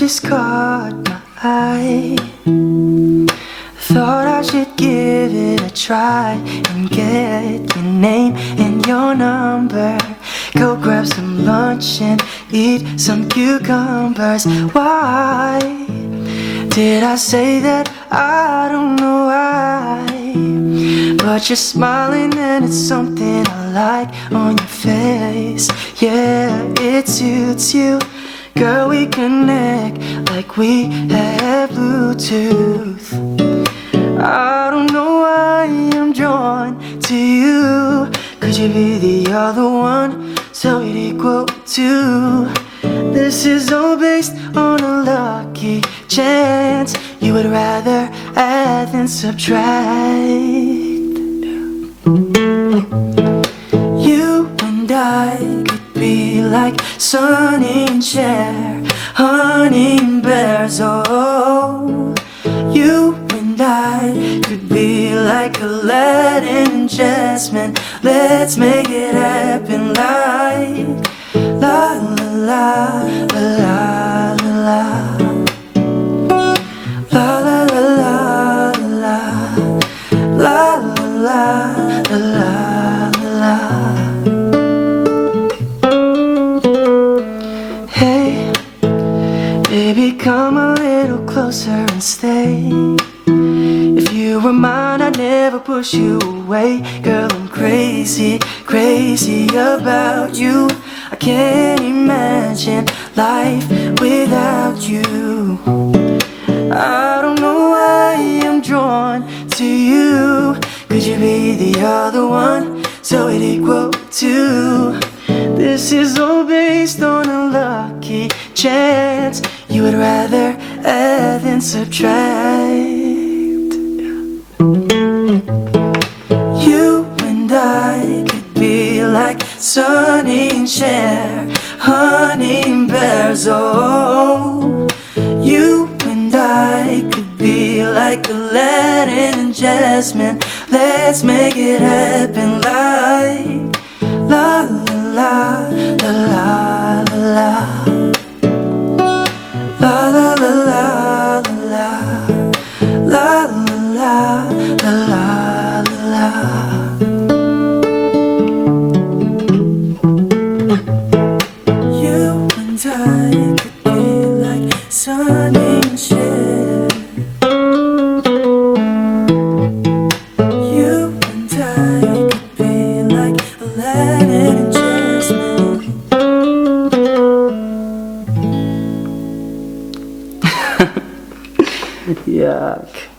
voice caught my eye. Thought I should give it a try and get your name and your number. Go grab some lunch and eat some cucumbers. Why did I say that? I don't know why. But you're smiling and it's something I like on your face. Yeah, it suits you. Girl, we connect like we have Bluetooth. I don't know why I'm drawn to you. Could you be the other one? So it equal to. This is all based on a lucky chance. You would rather add than subtract. You and I like Sonny and Cher, hunting bears. Oh, you and I could be like Aladdin and Jasmine. Let's make it happen like la la la la la la. La la la la la la la la baby, come a little closer and stay. If you were mine, I'd never push you away. Girl, I'm crazy, crazy about you. I can't imagine life without you. I don't know why I'm drawn to you. Could you be the other one? So it equal to. This is all based on a lucky chance. You would rather add than subtract. You and I could be like Sonny and Cher, honey and bears. Oh, you and I could be like Aladdin and Jasmine. Let's make it happen like la la la Yuck.